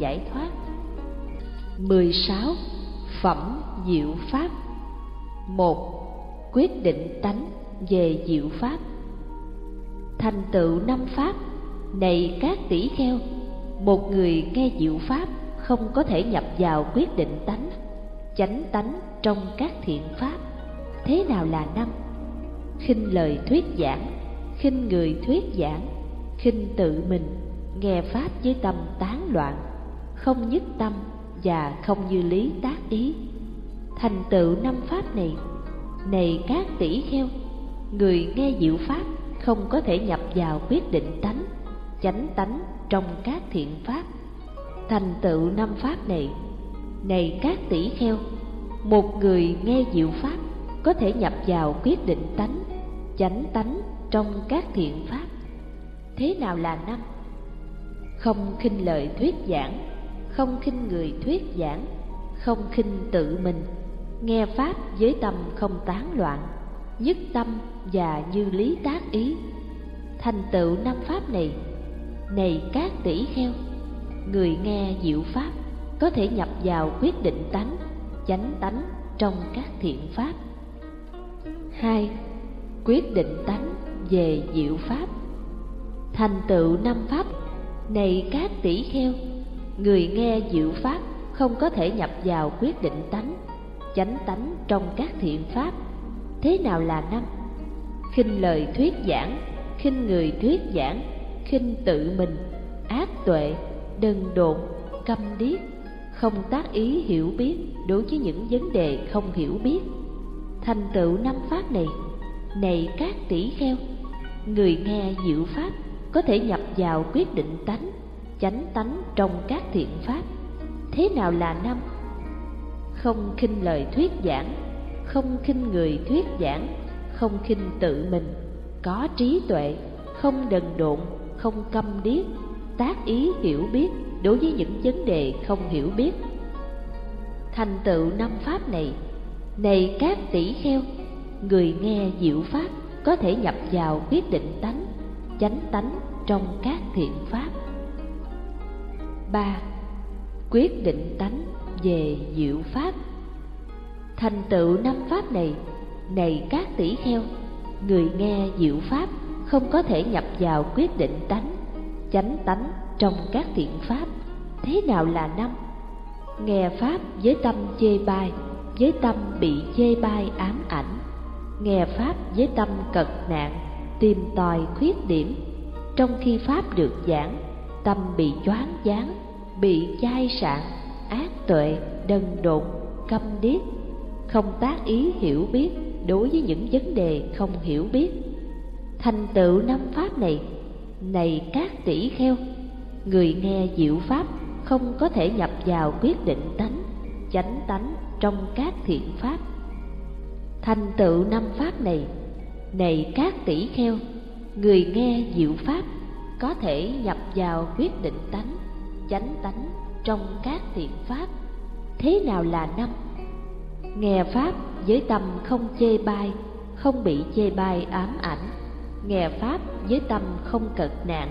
giải thoát. 16. Phẩm diệu pháp. một. Quyết định tánh về diệu pháp. Thành tựu năm pháp. Này các tỷ kheo, Một người nghe diệu pháp Không có thể nhập vào quyết định tánh, Chánh tánh trong các thiện pháp. Thế nào là năm? khinh lời thuyết giảng, khinh người thuyết giảng, khinh tự mình, nghe pháp với tâm tán loạn không nhất tâm và không như lý tác ý. Thành tựu năm pháp này này các tỷ kheo, người nghe diệu pháp không có thể nhập vào quyết định tánh, chánh tánh trong các thiện pháp. Thành tựu năm pháp này này các tỷ kheo, một người nghe diệu pháp có thể nhập vào quyết định tánh, chánh tánh trong các thiện pháp. Thế nào là năm? Không khinh lời thuyết giảng không khinh người thuyết giảng, không khinh tự mình, nghe pháp với tâm không tán loạn, nhất tâm và như lý tác ý. Thành tựu năm pháp này này các tỷ kheo, người nghe diệu pháp có thể nhập vào quyết định tánh, chánh tánh trong các thiện pháp. Hai, quyết định tánh về diệu pháp. Thành tựu năm pháp, này các tỷ kheo người nghe diệu pháp không có thể nhập vào quyết định tánh, chánh tánh trong các thiện pháp. Thế nào là năm? Khinh lời thuyết giảng, khinh người thuyết giảng, khinh tự mình, ác tuệ, đần độn, câm điếc, không tác ý hiểu biết đối với những vấn đề không hiểu biết. Thành tựu năm pháp này này các tỷ kheo, người nghe diệu pháp có thể nhập vào quyết định tánh chánh tánh trong các thiện pháp. Thế nào là năm? Không khinh lời thuyết giảng, không khinh người thuyết giảng, không khinh tự mình. Có trí tuệ, không đần độn, không câm điếc. Tác ý hiểu biết, đối với những vấn đề không hiểu biết. Thành tựu năm pháp này này các tỷ kheo, người nghe diệu pháp có thể nhập vào quyết định tánh, chánh tánh trong các thiện pháp ba. Quyết định tánh về diệu pháp. Thành tựu năm pháp này này các tỷ kheo, người nghe diệu pháp không có thể nhập vào quyết định tánh, chánh tánh trong các thiện pháp. Thế nào là năm? Nghe pháp với tâm chê bai, với tâm bị chê bai ám ảnh. Nghe pháp với tâm cật nạn, tìm tòi khuyết điểm. Trong khi pháp được giảng tâm bị choáng váng, bị chai sạn, ác tuệ, đần độn, câm điếc, không tác ý hiểu biết, đối với những vấn đề không hiểu biết. Thành tựu năm pháp này này các tỷ kheo, người nghe diệu pháp không có thể nhập vào quyết định tánh, chánh tánh trong các thiện pháp. Thành tựu năm pháp này này các tỷ kheo, người nghe diệu pháp có thể nhập vào quyết định tánh, chánh tánh trong các thiện pháp. Thế nào là năm? Nghe pháp với tâm không chê bai, không bị chê bai ám ảnh. Nghe pháp với tâm không cật nạn,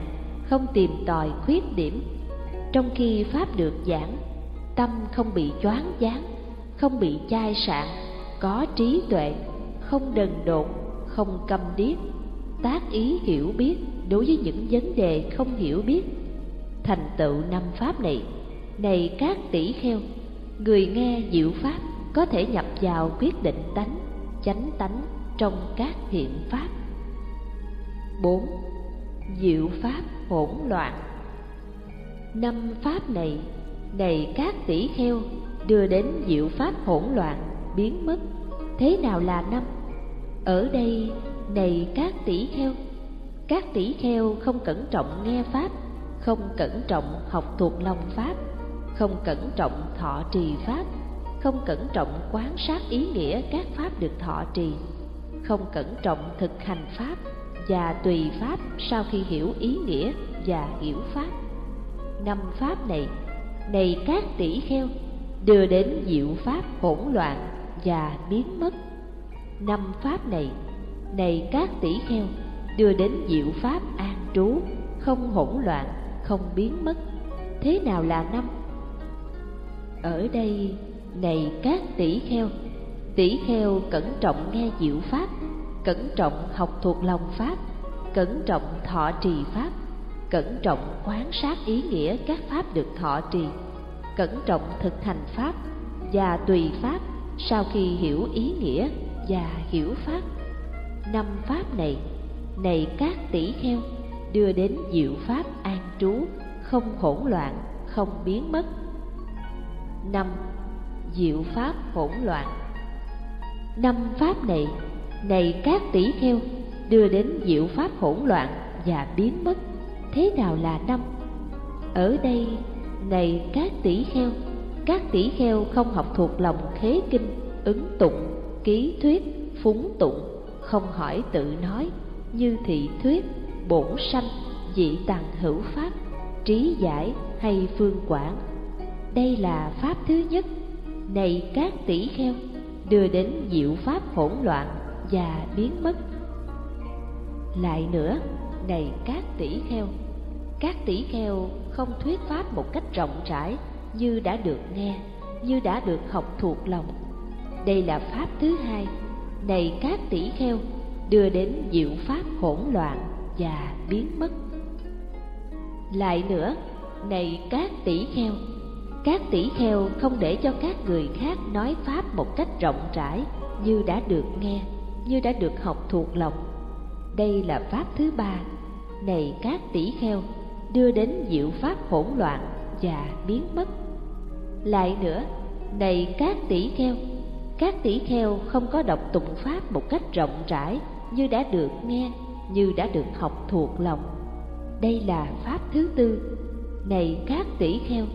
không tìm tòi khuyết điểm. Trong khi pháp được giảng, tâm không bị choáng váng, không bị chai sạn, có trí tuệ, không đần độn, không câm điếc. Tác ý hiểu biết đối với những vấn đề không hiểu biết, thành tựu năm pháp này này các tỷ kheo, người nghe diệu pháp có thể nhập vào quyết định tánh, chánh tánh trong các thiện pháp. Bốn, diệu pháp hỗn loạn. Năm pháp này này các tỷ kheo, đưa đến diệu pháp hỗn loạn, biến mất. Thế nào là năm? Ở đây, này các tỷ kheo các tỷ kheo không cẩn trọng nghe pháp, không cẩn trọng học thuộc lòng pháp, không cẩn trọng thọ trì pháp, không cẩn trọng quán sát ý nghĩa các pháp được thọ trì, không cẩn trọng thực hành pháp và tùy pháp sau khi hiểu ý nghĩa và hiểu pháp. Năm pháp này này các tỷ kheo, đưa đến diệu pháp hỗn loạn và biến mất. Năm pháp này này các tỷ kheo đưa đến diệu pháp an trú, không hỗn loạn, không biến mất. Thế nào là năm? Ở đây, này các tỷ kheo tỷ kheo cẩn trọng nghe diệu pháp, cẩn trọng học thuộc lòng pháp, cẩn trọng thọ trì pháp, cẩn trọng quán sát ý nghĩa các pháp được thọ trì, cẩn trọng thực hành pháp và tùy pháp sau khi hiểu ý nghĩa và hiểu pháp. Năm pháp này này các tỷ kheo, đưa đến diệu pháp an trú, không hỗn loạn, không biến mất. Năm, diệu pháp hỗn loạn. Năm pháp này này các tỷ kheo, đưa đến diệu pháp hỗn loạn và biến mất. Thế nào là năm? Ở đây, này các tỷ kheo, các tỷ kheo không học thuộc lòng khế kinh, ứng tụng, ký thuyết, phúng tụng, không hỏi tự nói như thị thuyết bổn sanh, dị tằng hữu pháp, trí giải hay phương quản đây là pháp thứ nhất. Này các tỷ kheo, đưa đến diệu pháp hỗn loạn và biến mất. Lại nữa, này các tỷ kheo, các tỷ kheo không thuyết pháp một cách rộng rãi như đã được nghe, như đã được học thuộc lòng. Đây là pháp thứ hai. Này các tỷ kheo đưa đến diệu pháp hỗn loạn và biến mất. Lại nữa, này các tỷ kheo, các tỷ kheo không để cho các người khác nói pháp một cách rộng rãi như đã được nghe, như đã được học thuộc lòng. Đây là pháp thứ ba. Này các tỷ kheo, đưa đến diệu pháp hỗn loạn và biến mất. Lại nữa, này các tỷ kheo, các tỷ kheo không có đọc tụng pháp một cách rộng rãi như đã được nghe, như đã được học thuộc lòng. Đây là pháp thứ tư. Này các tỷ kheo,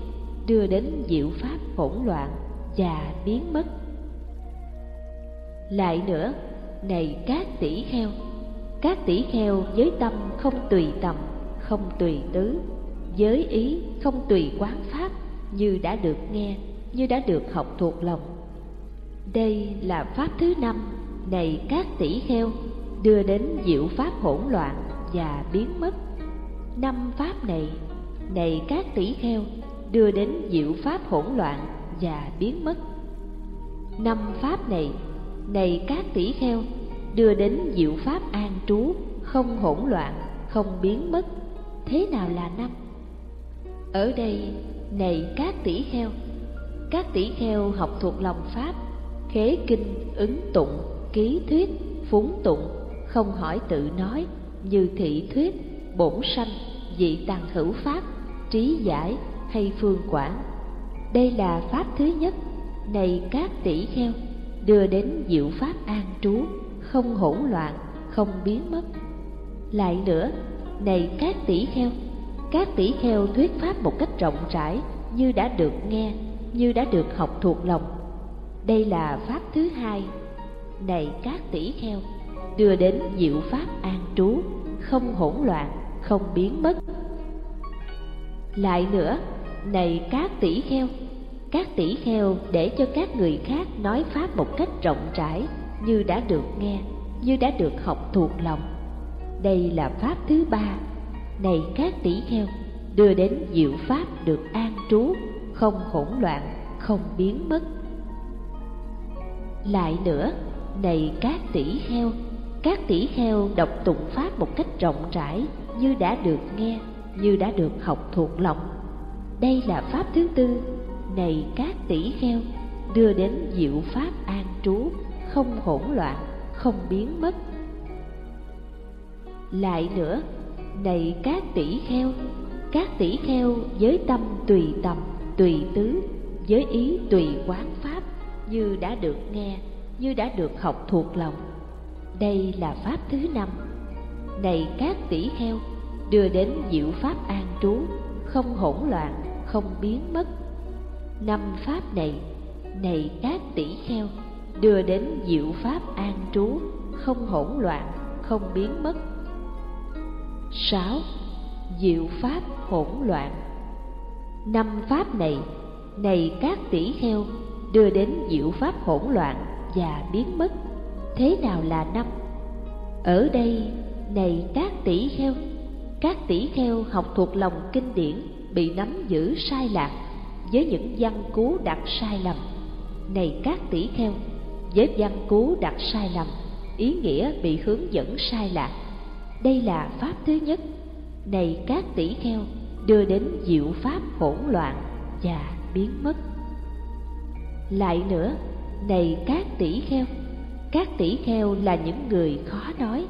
đưa đến diệu pháp hỗn loạn và biến mất. Lại nữa, này các tỷ kheo, các tỷ kheo với tâm không tùy tầm, không tùy tứ, với ý không tùy quán pháp, như đã được nghe, như đã được học thuộc lòng. Đây là pháp thứ năm. Này các tỷ kheo đưa đến diệu pháp hỗn loạn và biến mất. Năm pháp này này các tỷ kheo, đưa đến diệu pháp hỗn loạn và biến mất. Năm pháp này này các tỷ kheo, đưa đến diệu pháp an trú, không hỗn loạn, không biến mất. Thế nào là năm? Ở đây, này các tỷ kheo, các tỷ kheo học thuộc lòng pháp, khế kinh, ứng tụng, ký thuyết, phúng tụng không hỏi tự nói, như thị thuyết, bổn sanh, dị tàng hữu pháp, trí giải hay phương quản đây là pháp thứ nhất. Này các tỷ kheo, đưa đến diệu pháp an trú, không hỗn loạn, không biến mất. Lại nữa, này các tỷ kheo, các tỷ kheo thuyết pháp một cách rộng rãi, như đã được nghe, như đã được học thuộc lòng. Đây là pháp thứ hai. Này các tỷ kheo đưa đến diệu pháp an trú, không hỗn loạn, không biến mất. Lại nữa, này các tỷ kheo, các tỷ kheo để cho các người khác nói pháp một cách rộng rãi như đã được nghe, như đã được học thuộc lòng. Đây là pháp thứ ba. Này các tỷ kheo, đưa đến diệu pháp được an trú, không hỗn loạn, không biến mất. Lại nữa, này các tỷ kheo các tỷ kheo đọc tụng pháp một cách rộng rãi, như đã được nghe, như đã được học thuộc lòng. Đây là pháp thứ tư. Này các tỷ kheo, đưa đến diệu pháp an trú, không hỗn loạn, không biến mất. Lại nữa, này các tỷ kheo, các tỷ kheo với tâm tùy tầm, tùy tứ, với ý tùy quán pháp, như đã được nghe, như đã được học thuộc lòng đây là pháp thứ năm. Này các tỷ kheo, đưa đến diệu pháp an trú, không hỗn loạn, không biến mất. Năm pháp này này các tỷ kheo, đưa đến diệu pháp an trú, không hỗn loạn, không biến mất. Sáu, diệu pháp hỗn loạn. Năm pháp này này các tỷ kheo, đưa đến diệu pháp hỗn loạn và biến mất thế nào là năm? Ở đây, này các tỷ kheo, các tỷ kheo học thuộc lòng kinh điển bị nắm giữ sai lạc với những văn cú đặt sai lầm. Này các tỷ kheo, với văn cú đặt sai lầm, ý nghĩa bị hướng dẫn sai lạc. Đây là pháp thứ nhất. Này các tỷ kheo, đưa đến diệu pháp hỗn loạn và biến mất. Lại nữa, này các tỷ kheo các tỷ kheo là những người khó nói,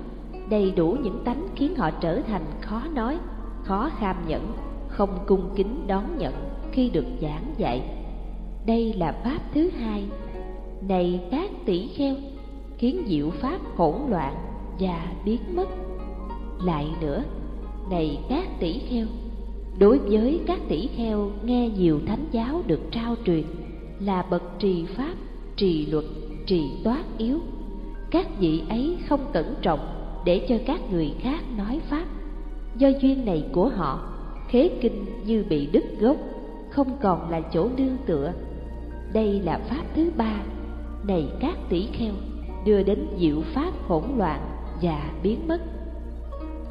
đầy đủ những tánh khiến họ trở thành khó nói, khó kham nhẫn, không cung kính đón nhận khi được giảng dạy. Đây là pháp thứ hai. Này các tỷ kheo, khiến diệu pháp hỗn loạn và biến mất. Lại nữa, này các tỷ kheo, đối với các tỷ kheo nghe nhiều thánh giáo được trao truyền là bậc trì pháp, trì luật, trì toát yếu các vị ấy không cẩn trọng để cho các người khác nói pháp. Do duyên này của họ, khế kinh như bị đứt gốc, không còn là chỗ nương tựa. Đây là pháp thứ ba. Này các tỷ kheo, đưa đến diệu pháp hỗn loạn và biến mất.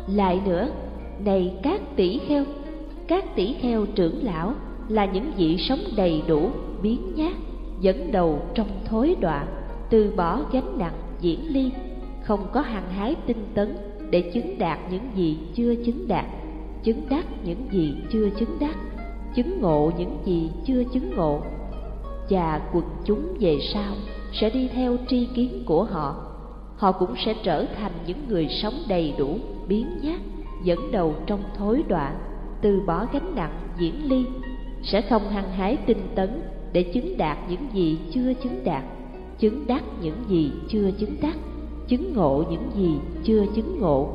Lại nữa, này các tỷ kheo, các tỷ kheo trưởng lão là những vị sống đầy đủ, biến nhát, dẫn đầu trong thối đoạn từ bỏ gánh nặng diễn ly, không có hăng hái tinh tấn để chứng đạt những gì chưa chứng đạt, chứng đắc những gì chưa chứng đắc, chứng ngộ những gì chưa chứng ngộ. Và quần chúng về sau sẽ đi theo tri kiến của họ. Họ cũng sẽ trở thành những người sống đầy đủ, biến nhát, dẫn đầu trong thối đoạn từ bỏ gánh nặng diễn ly, sẽ không hăng hái tinh tấn để chứng đạt những gì chưa chứng đạt chứng đắc những gì chưa chứng đắc, chứng ngộ những gì chưa chứng ngộ.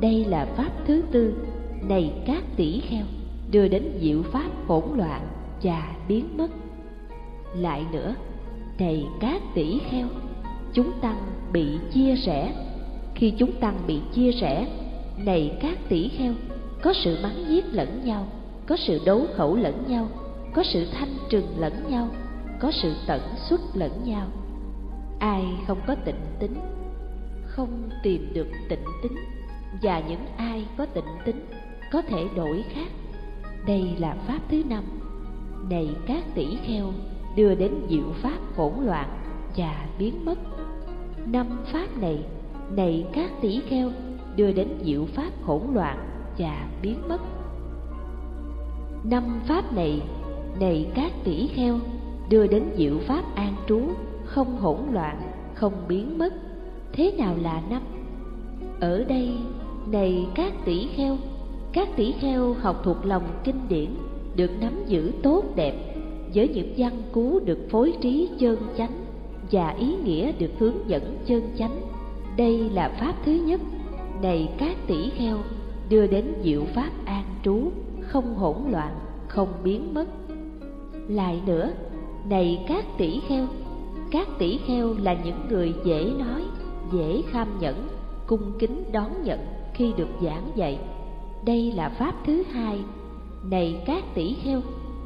Đây là pháp thứ tư, này các tỷ kheo, đưa đến diệu pháp hỗn loạn và biến mất. Lại nữa, này các tỷ kheo, chúng tăng bị chia rẽ. Khi chúng tăng bị chia rẽ, này các tỷ kheo, có sự mắng giết lẫn nhau, có sự đấu khẩu lẫn nhau, có sự thanh trừng lẫn nhau, có sự tận xuất lẫn nhau ai không có tịnh tính, không tìm được tịnh tính. Và những ai có tịnh tính có thể đổi khác. Đây là pháp thứ năm. Này các tỷ kheo, đưa đến diệu pháp hỗn loạn và biến mất. Năm pháp này này các tỷ kheo, đưa đến diệu pháp hỗn loạn và biến mất. Năm pháp này này các tỷ kheo, đưa đến diệu pháp an trú không hỗn loạn, không biến mất. Thế nào là năm? Ở đây, này các tỷ kheo, các tỷ kheo học thuộc lòng kinh điển, được nắm giữ tốt đẹp. Với những văn cú được phối trí chân chánh và ý nghĩa được hướng dẫn chân chánh, đây là pháp thứ nhất. Này các tỷ kheo, đưa đến diệu pháp an trú, không hỗn loạn, không biến mất. Lại nữa, này các tỷ kheo các tỷ kheo là những người dễ nói, dễ kham nhẫn, cung kính đón nhận khi được giảng dạy. Đây là pháp thứ hai. Này các tỷ kheo,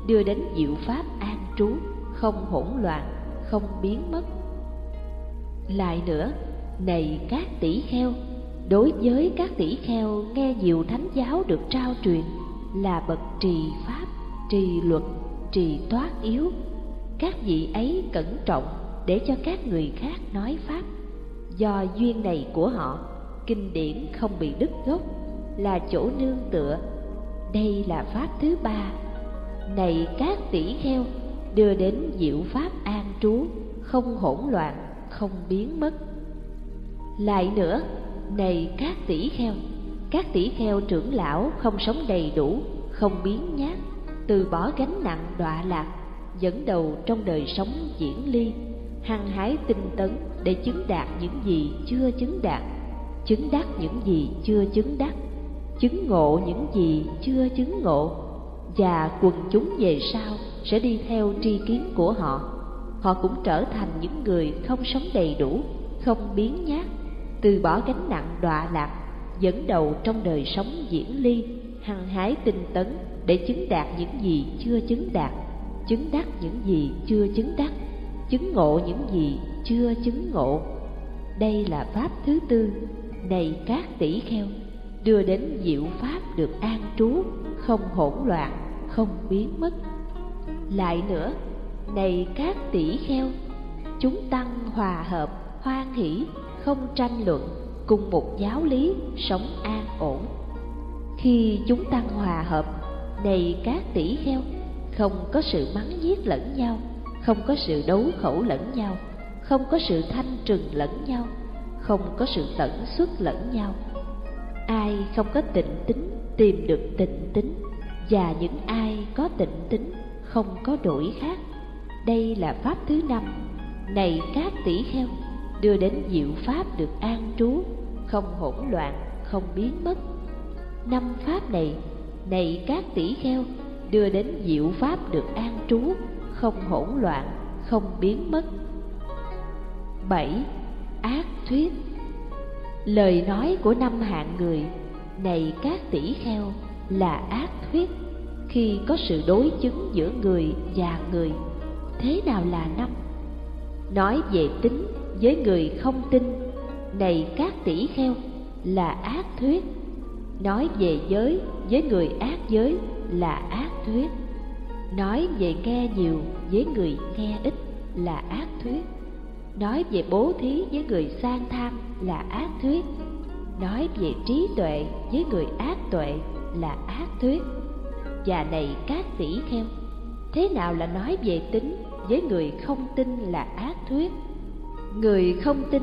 đưa đến diệu pháp an trú, không hỗn loạn, không biến mất. Lại nữa, này các tỷ kheo, đối với các tỷ kheo nghe nhiều thánh giáo được trao truyền là bậc trì pháp, trì luật, trì toát yếu. Các vị ấy cẩn trọng để cho các người khác nói pháp. Do duyên này của họ, kinh điển không bị đứt gốc, là chỗ nương tựa. Đây là pháp thứ ba. Này các tỷ kheo, đưa đến diệu pháp an trú, không hỗn loạn, không biến mất. Lại nữa, này các tỷ kheo, các tỷ kheo trưởng lão không sống đầy đủ, không biến nhát, từ bỏ gánh nặng đọa lạc, dẫn đầu trong đời sống diễn ly hăng hái tinh tấn để chứng đạt những gì chưa chứng đạt, chứng đắc những gì chưa chứng đắc, chứng ngộ những gì chưa chứng ngộ, và quần chúng về sau sẽ đi theo tri kiến của họ. Họ cũng trở thành những người không sống đầy đủ, không biến nhát, từ bỏ gánh nặng đọa lạc, dẫn đầu trong đời sống diễn ly, hăng hái tinh tấn để chứng đạt những gì chưa chứng đạt, chứng đắc những gì chưa chứng đắc chứng ngộ những gì chưa chứng ngộ. Đây là pháp thứ tư này các tỷ kheo, đưa đến diệu pháp được an trú, không hỗn loạn, không biến mất. Lại nữa này các tỷ kheo, chúng tăng hòa hợp, hoan hỷ, không tranh luận, cùng một giáo lý, sống an ổn. Khi chúng tăng hòa hợp này các tỷ kheo, không có sự mắng giết lẫn nhau không có sự đấu khẩu lẫn nhau, không có sự thanh trừng lẫn nhau, không có sự tẩn xuất lẫn nhau. Ai không có tịnh tính tìm được tịnh tính, và những ai có tịnh tính không có đổi khác. Đây là pháp thứ năm. Này các tỷ kheo, đưa đến diệu pháp được an trú, không hỗn loạn, không biến mất. Năm pháp này này các tỷ kheo, đưa đến diệu pháp được an trú không hỗn loạn, không biến mất. Bảy, ác thuyết. Lời nói của năm hạng người này các tỷ kheo là ác thuyết khi có sự đối chứng giữa người và người. Thế nào là năm? Nói về tính với người không tin, này các tỷ kheo là ác thuyết. Nói về giới với người ác giới là ác thuyết nói về nghe nhiều với người nghe ít là ác thuyết. Nói về bố thí với người sang tham là ác thuyết. Nói về trí tuệ với người ác tuệ là ác thuyết. Và này các tỷ kheo, thế nào là nói về tính với người không tin là ác thuyết? Người không tin,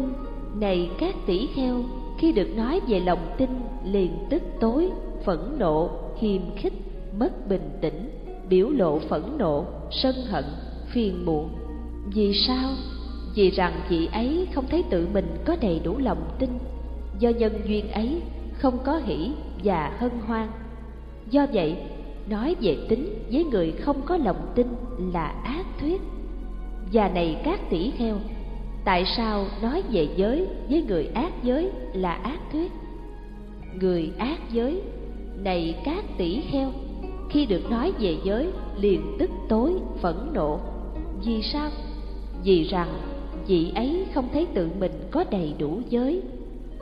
này các tỷ kheo, khi được nói về lòng tin liền tức tối, phẫn nộ, hiềm khích, mất bình tĩnh biểu lộ phẫn nộ, sân hận, phiền muộn. Vì sao? Vì rằng chị ấy không thấy tự mình có đầy đủ lòng tin. Do nhân duyên ấy không có hỷ và hân hoan. Do vậy, nói về tính với người không có lòng tin là ác thuyết. Và này các tỷ kheo, tại sao nói về giới với người ác giới là ác thuyết? Người ác giới, này các tỷ kheo khi được nói về giới, liền tức tối, phẫn nộ. Vì sao? Vì rằng vị ấy không thấy tự mình có đầy đủ giới.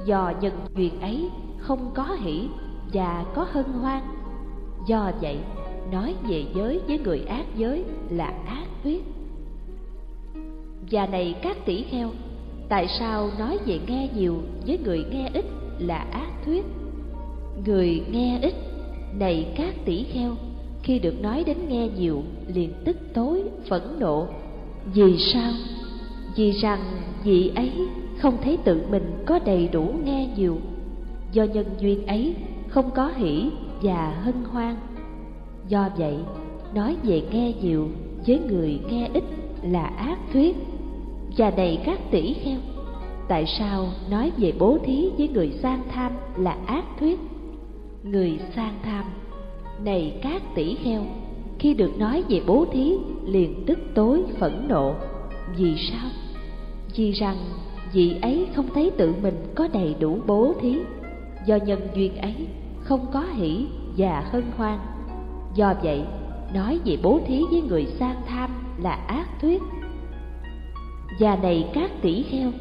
Do nhân duyên ấy không có hỷ và có hân hoan. Do vậy, nói về giới với người ác giới là ác thuyết và này các tỷ kheo, tại sao nói về nghe nhiều với người nghe ít là ác thuyết người nghe ít này các tỷ kheo. Khi được nói đến nghe nhiều, liền tức tối, phẫn nộ. Vì sao? Vì rằng vị ấy không thấy tự mình có đầy đủ nghe nhiều. Do nhân duyên ấy không có hỷ và hân hoan. Do vậy, nói về nghe nhiều với người nghe ít là ác thuyết và đầy các tỷ kheo. Tại sao nói về bố thí với người sang tham là ác thuyết? Người sang tham. Này các tỷ kheo khi được nói về bố thí, liền tức tối phẫn nộ. Vì sao? Vì rằng vị ấy không thấy tự mình có đầy đủ bố thí. Do nhân duyên ấy không có hỷ và hân hoan. Do vậy, nói về bố thí với người sang tham là ác thuyết. Và này các tỷ kheo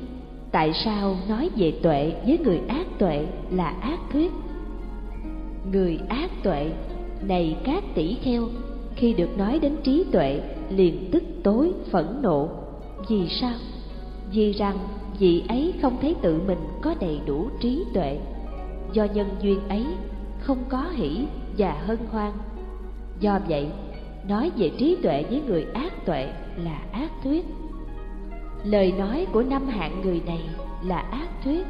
tại sao nói về tuệ với người ác tuệ là ác thuyết? Người ác tuệ, này các tỷ kheo, khi được nói đến trí tuệ, liền tức tối, phẫn nộ. Vì sao? Vì rằng vị ấy không thấy tự mình có đầy đủ trí tuệ. Do nhân duyên ấy không có hỷ và hân hoan. Do vậy, nói về trí tuệ với người ác tuệ là ác thuyết. Lời nói của năm hạng người này là ác thuyết.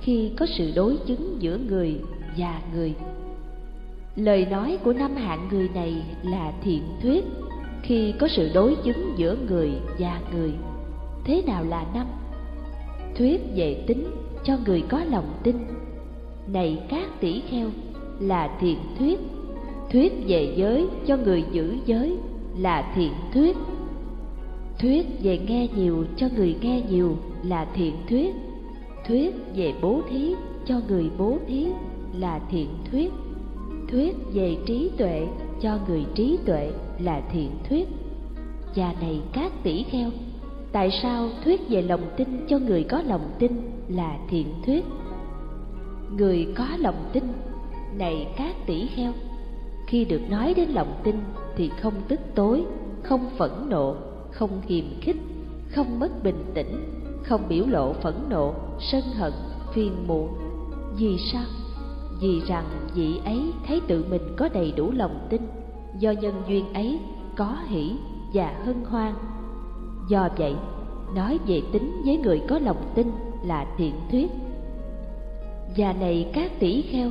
Khi có sự đối chứng giữa người và người lời nói của năm hạng người này là thiện thuyết, khi có sự đối chứng giữa người và người. Thế nào là năm? Thuyết về tính, cho người có lòng tin. Này các tỷ kheo, là thiện thuyết. Thuyết về giới, cho người giữ giới, là thiện thuyết. Thuyết về nghe nhiều, cho người nghe nhiều, là thiện thuyết. Thuyết về bố thí, cho người bố thí, là thiện thuyết thuyết về trí tuệ, cho người trí tuệ là thiện thuyết. Và này các tỷ kheo, tại sao thuyết về lòng tin cho người có lòng tin là thiện thuyết? Người có lòng tin, này các tỷ kheo, khi được nói đến lòng tin thì không tức tối, không phẫn nộ, không hiềm khích, không mất bình tĩnh, không biểu lộ phẫn nộ, sân hận, phiền muộn. Vì sao? Vì rằng vị ấy thấy tự mình có đầy đủ lòng tin, do nhân duyên ấy có hỷ và hân hoan. Do vậy, nói về tính với người có lòng tin là thiện thuyết. Và này các tỷ kheo,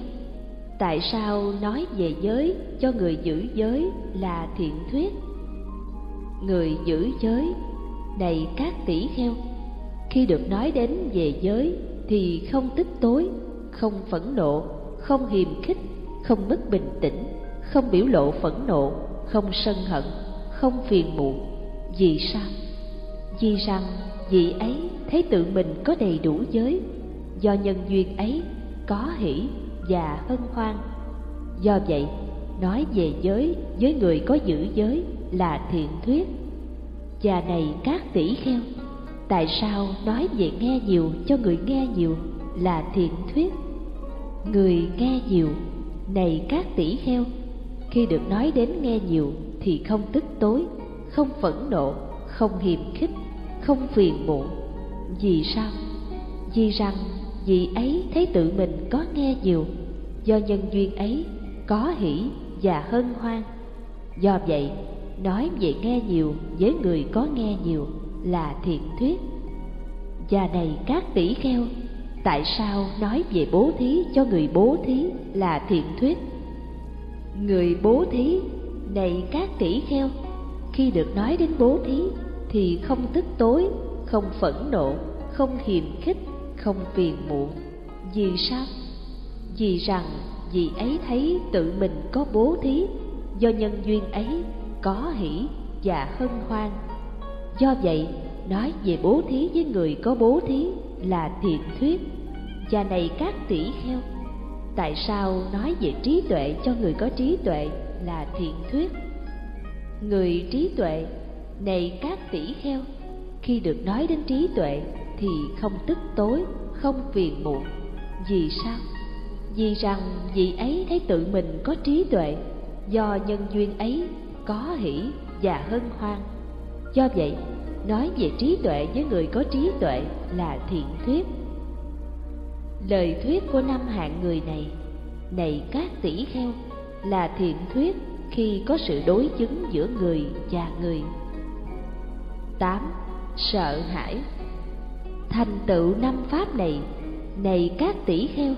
tại sao nói về giới cho người giữ giới là thiện thuyết? Người giữ giới, này các tỷ kheo, khi được nói đến về giới thì không tức tối, không phẫn nộ không hiềm khích, không mất bình tĩnh, không biểu lộ phẫn nộ, không sân hận, không phiền muộn. Vì sao? Vì rằng vị ấy thấy tự mình có đầy đủ giới, do nhân duyên ấy có hỷ và hân hoan. Do vậy, nói về giới với người có giữ giới là thiện thuyết. Và này các tỷ kheo, tại sao nói về nghe nhiều cho người nghe nhiều là thiện thuyết? Người nghe nhiều, này các tỷ heo khi được nói đến nghe nhiều thì không tức tối, không phẫn nộ, không hiềm khích, không phiền muộn. Vì sao? Vì rằng vị ấy thấy tự mình có nghe nhiều, do nhân duyên ấy có hỷ và hân hoan. Do vậy, nói về nghe nhiều với người có nghe nhiều là thiện thuyết. Và này các tỷ kheo tại sao nói về bố thí cho người bố thí là thiện thuyết? Người bố thí này các tỷ kheo, khi được nói đến bố thí thì không tức tối, không phẫn nộ, không hiềm khích, không phiền muộn. Vì sao? Vì rằng vì ấy thấy tự mình có bố thí, do nhân duyên ấy có hỷ và hân hoan. Do vậy, nói về bố thí với người có bố thí là thiện thuyết. Và này các tỷ kheo tại sao nói về trí tuệ cho người có trí tuệ là thiện thuyết? Người trí tuệ, này các tỷ kheo khi được nói đến trí tuệ thì không tức tối, không phiền muộn. Vì sao? Vì rằng vị ấy thấy tự mình có trí tuệ, do nhân duyên ấy có hỷ và hân hoan. Do vậy nói về trí tuệ với người có trí tuệ là thiện thuyết. Lời thuyết của năm hạng người này này các tỷ kheo, là thiện thuyết khi có sự đối chứng giữa người và người. Tám, sợ hãi. Thành tựu năm pháp này này các tỷ kheo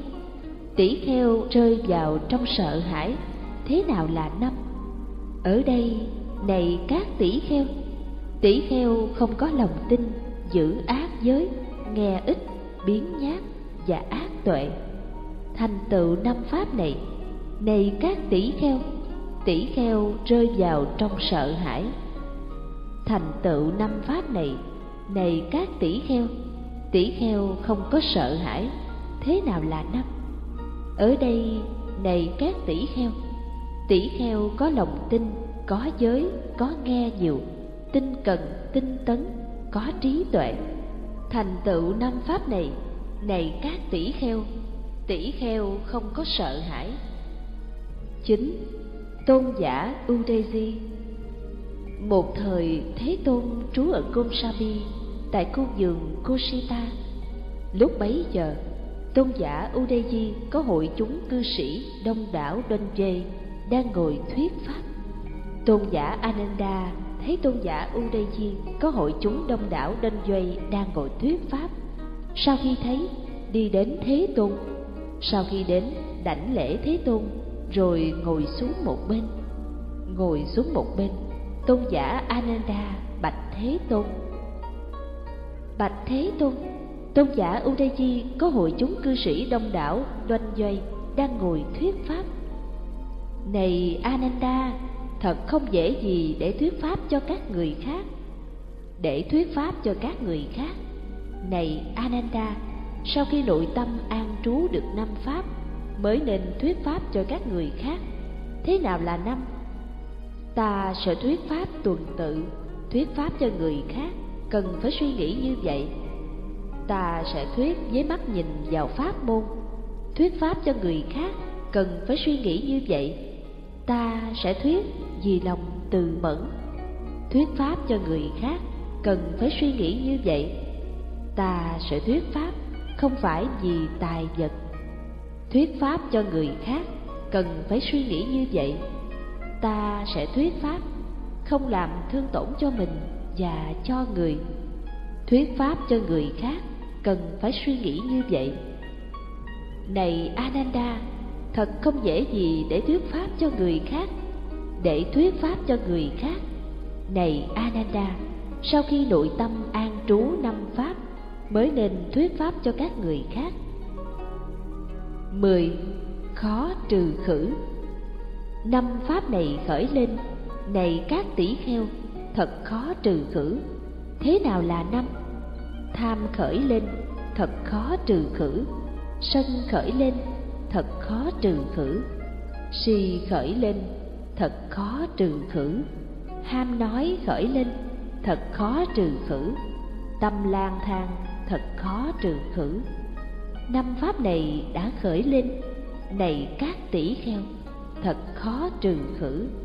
tỷ kheo rơi vào trong sợ hãi, thế nào là năm? Ở đây, này các tỷ kheo tỷ kheo không có lòng tin, giữ ác giới, nghe ít, biến nhát và ác tuệ. Thành tựu năm pháp này này các tỷ kheo tỷ kheo rơi vào trong sợ hãi. Thành tựu năm pháp này này các tỷ kheo tỷ kheo không có sợ hãi, thế nào là năm? Ở đây, này các tỷ kheo tỷ kheo có lòng tin, có giới, có nghe nhiều tinh cần, tinh tấn, có trí tuệ. Thành tựu năm pháp này này các tỷ kheo tỷ kheo không có sợ hãi. Chín tôn giả udeji một thời thế tôn trú ở Gomsabi tại khu vườn Kushita. Lúc bấy giờ, tôn giả udeji có hội chúng cư sĩ đông đảo đơn dê đang ngồi thuyết pháp. Tôn giả ananda thấy tôn giả udeji có hội chúng đông đảo đênh duây đang ngồi thuyết pháp, sau khi thấy đi đến thế tôn, sau khi đến đảnh lễ thế tôn, rồi ngồi xuống một bên. Ngồi xuống một bên, tôn giả ananda bạch thế tôn. Bạch thế tôn tôn giả udaji có hội chúng cư sĩ đông đảo đênh duây đang ngồi thuyết pháp. Này ananda thật không dễ gì để thuyết pháp cho các người khác. Để thuyết pháp cho các người khác. Này ananda, sau khi nội tâm an trú được năm pháp, mới nên thuyết pháp cho các người khác. Thế nào là năm? Ta sẽ thuyết pháp tuần tự, thuyết pháp cho người khác, cần phải suy nghĩ như vậy. Ta sẽ thuyết với mắt nhìn vào pháp môn, thuyết pháp cho người khác, cần phải suy nghĩ như vậy. Ta sẽ thuyết vì lòng từ mẫn. Thuyết pháp cho người khác cần phải suy nghĩ như vậy. Ta sẽ thuyết pháp, không phải vì tài vật. Thuyết pháp cho người khác cần phải suy nghĩ như vậy. Ta sẽ thuyết pháp, không làm thương tổn cho mình và cho người. Thuyết pháp cho người khác cần phải suy nghĩ như vậy. Này ananda, thật không dễ gì để thuyết pháp cho người khác để thuyết pháp cho người khác. Này ananda, sau khi nội tâm an trú năm pháp, mới nên thuyết pháp cho các người khác. 10. Khó trừ khử. Năm pháp này khởi lên, Này các tỷ kheo, Thật khó trừ khử. Thế nào là năm? Tham khởi lên, Thật khó trừ khử. Sân khởi lên, Thật khó trừ khử. Si khởi lên Thật khó trừ khử. Ham nói khởi lên, Thật khó trừ khử. Tâm lang thang, Thật khó trừ khử. Năm pháp này đã khởi lên, này các tỷ kheo, thật khó trừ khử.